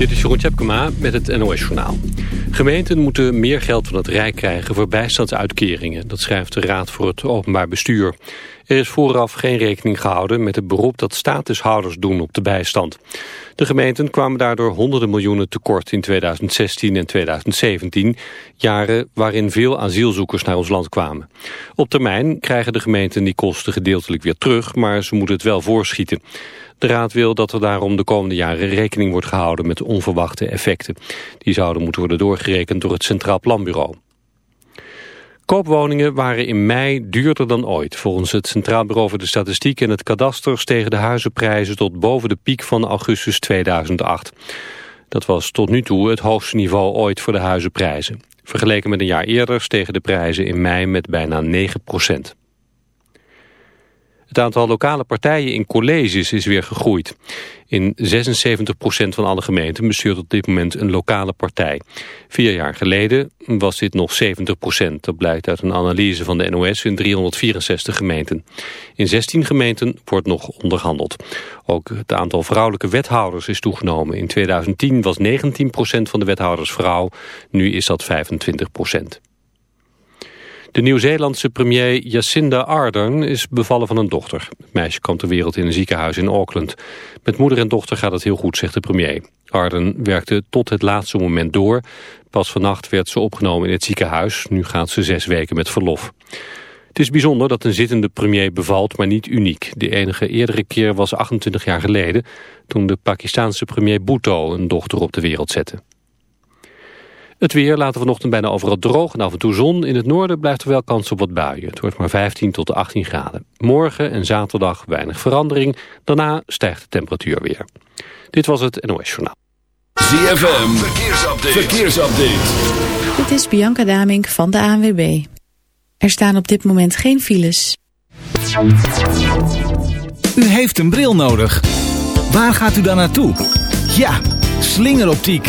Dit is Jeroen Tjepkema met het NOS Journaal. Gemeenten moeten meer geld van het Rijk krijgen voor bijstandsuitkeringen. Dat schrijft de Raad voor het Openbaar Bestuur. Er is vooraf geen rekening gehouden met het beroep dat statushouders doen op de bijstand. De gemeenten kwamen daardoor honderden miljoenen tekort in 2016 en 2017, jaren waarin veel asielzoekers naar ons land kwamen. Op termijn krijgen de gemeenten die kosten gedeeltelijk weer terug, maar ze moeten het wel voorschieten. De Raad wil dat er daarom de komende jaren rekening wordt gehouden met onverwachte effecten. Die zouden moeten worden doorgerekend door het Centraal Planbureau. Koopwoningen waren in mei duurder dan ooit. Volgens het Centraal Bureau voor de Statistiek en het Kadaster stegen de huizenprijzen tot boven de piek van augustus 2008. Dat was tot nu toe het hoogste niveau ooit voor de huizenprijzen. Vergeleken met een jaar eerder stegen de prijzen in mei met bijna 9 procent. Het aantal lokale partijen in colleges is weer gegroeid. In 76% van alle gemeenten bestuurt op dit moment een lokale partij. Vier jaar geleden was dit nog 70%. Dat blijkt uit een analyse van de NOS in 364 gemeenten. In 16 gemeenten wordt nog onderhandeld. Ook het aantal vrouwelijke wethouders is toegenomen. In 2010 was 19% van de wethouders vrouw. Nu is dat 25%. De Nieuw-Zeelandse premier Jacinda Ardern is bevallen van een dochter. Het meisje kwam ter wereld in een ziekenhuis in Auckland. Met moeder en dochter gaat het heel goed, zegt de premier. Ardern werkte tot het laatste moment door. Pas vannacht werd ze opgenomen in het ziekenhuis. Nu gaat ze zes weken met verlof. Het is bijzonder dat een zittende premier bevalt, maar niet uniek. De enige eerdere keer was 28 jaar geleden... toen de Pakistaanse premier Bhutto een dochter op de wereld zette. Het weer laten vanochtend bijna overal droog en af en toe zon. In het noorden blijft er wel kans op wat buien. Het wordt maar 15 tot 18 graden. Morgen en zaterdag weinig verandering. Daarna stijgt de temperatuur weer. Dit was het NOS Journaal. ZFM, verkeersupdate. verkeersupdate. Dit is Bianca Damink van de ANWB. Er staan op dit moment geen files. U heeft een bril nodig. Waar gaat u dan naartoe? Ja, slingeroptiek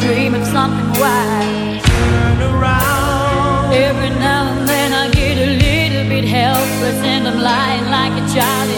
dream of something wild. Turn around. Every now and then I get a little bit helpless and I'm lying like a child.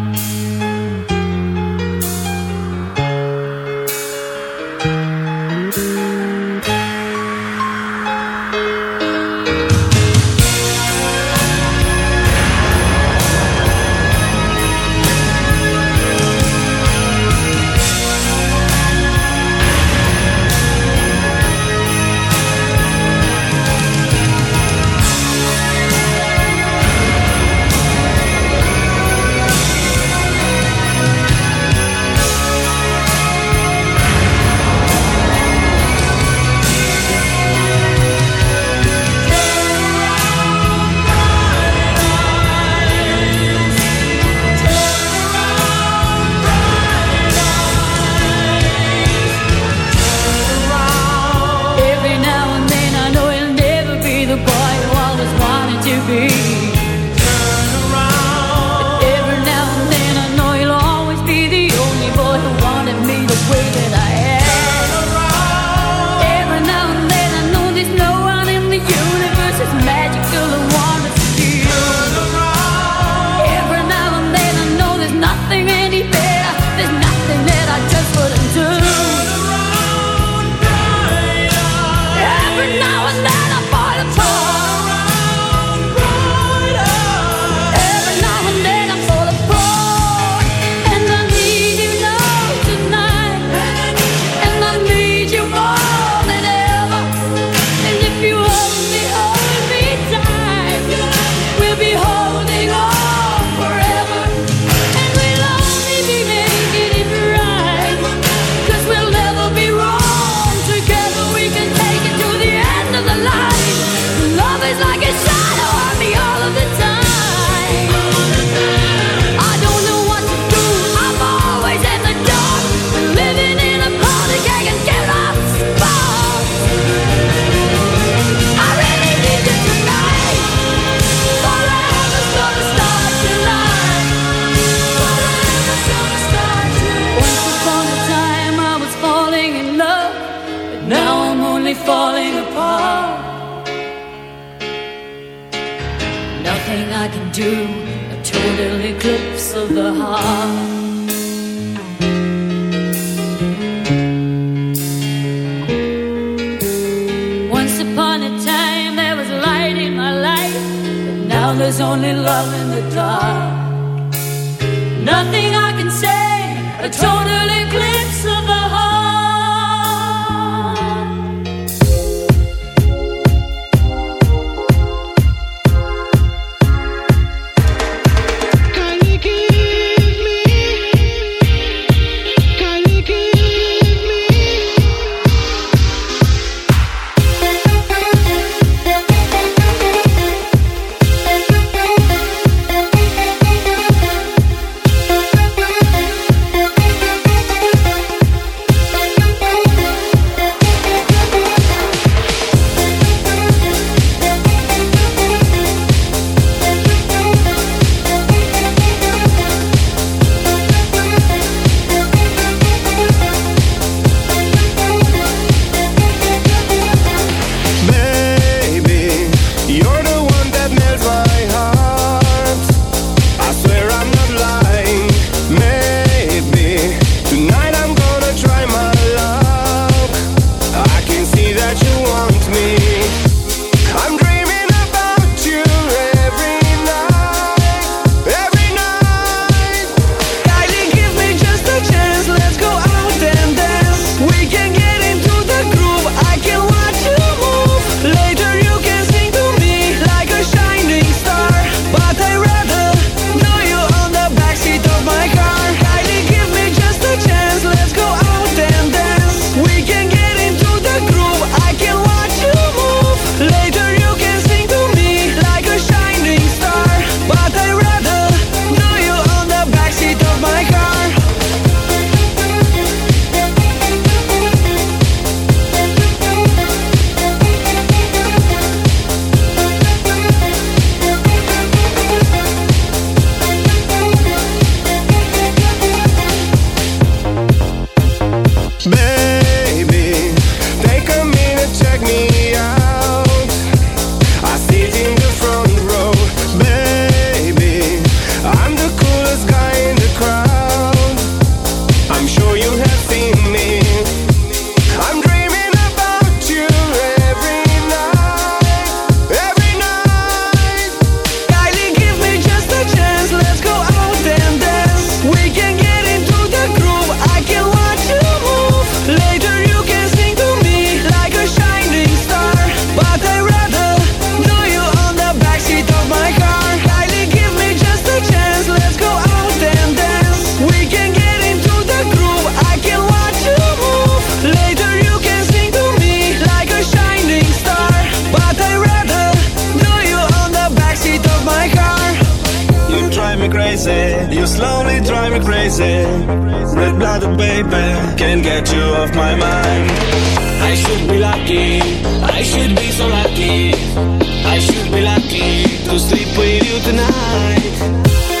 tonight.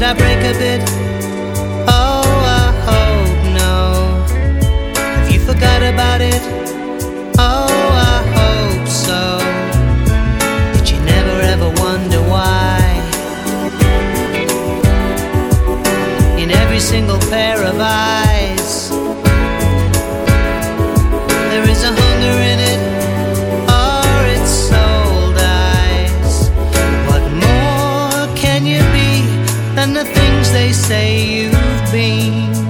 Did I break a bit? than the things they say you've been.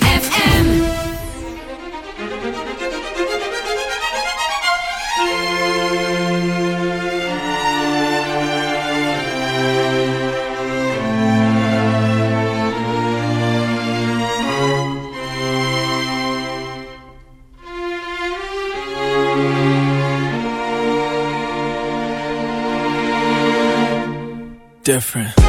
different.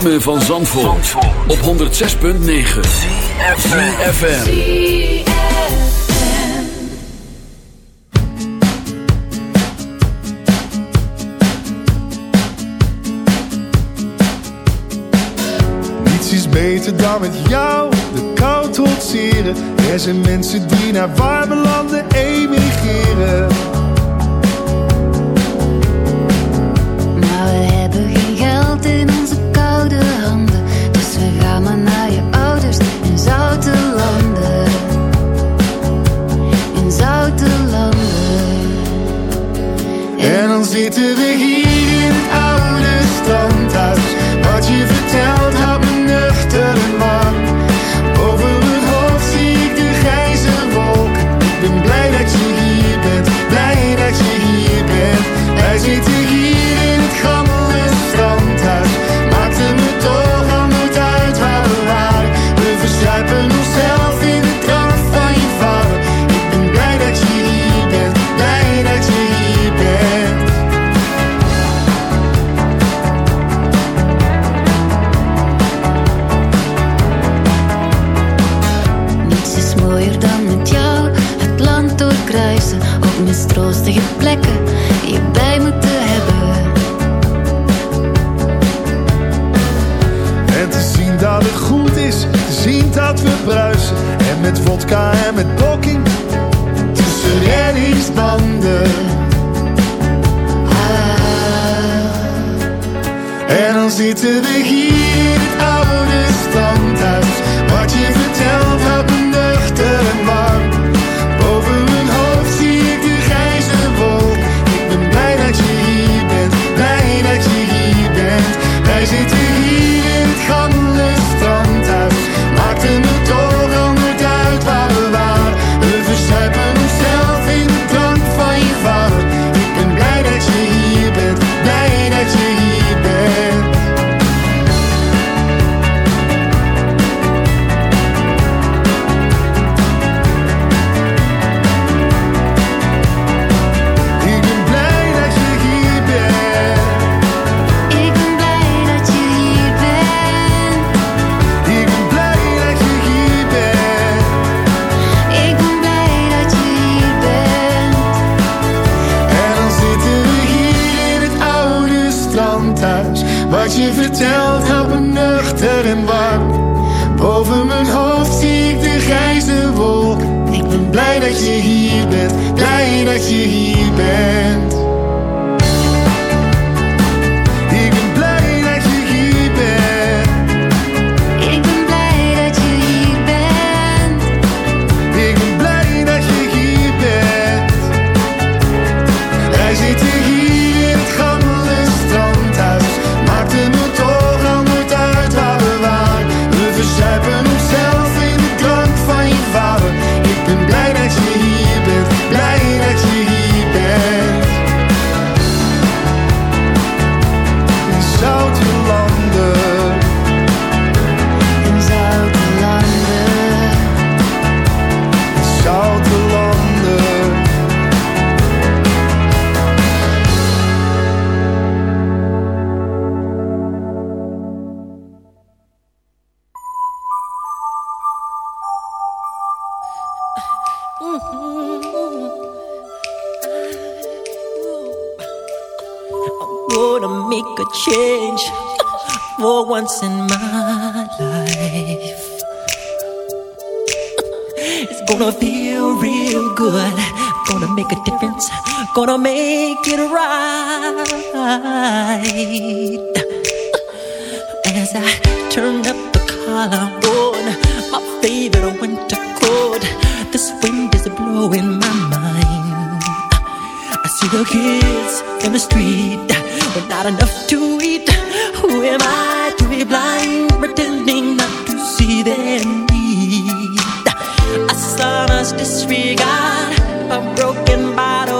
van Zandvoort, op 106.9 CFFM Niets is beter dan met jou de kou trotseren. Er zijn mensen die naar warme landen emigreren. zien dat we bruisen. En met vodka en met poking tussen reddingsbanden. Ah. En dan zitten we hier in het oude standhuis. Wat je vertelt houdt me nuchter en warm. Boven mijn hoofd zie ik de grijze wolk. Ik ben blij dat je hier bent, blij dat je hier bent. Wij zitten verteld, hapen nuchter en warm. Boven mijn hoofd zie ik de grijze wol. Ik ben blij dat je hier bent, blij dat je hier bent. In my life. It's gonna feel real good. Gonna make a difference. Gonna make it right. As I turn up the collar on my favorite winter coat, this wind is blowing my mind. I see the kids in the street with not enough to eat. Who am I be blind, pretending not to see their need? Disregard, a broken bottle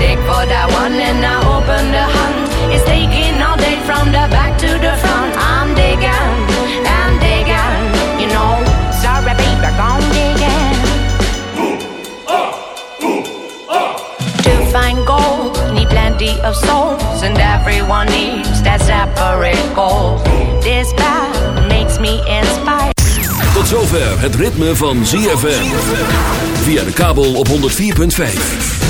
Dig for that one and I open the hunt. It's taking all day from the back to the front. I'm digging, I'm digging, you know. Sorry, baby, I'm digging. To find gold, need plenty of souls, and everyone needs that separate goal. This path makes me inspired. Tot zover het ritme van ZFM. Via de kabel op 104.5.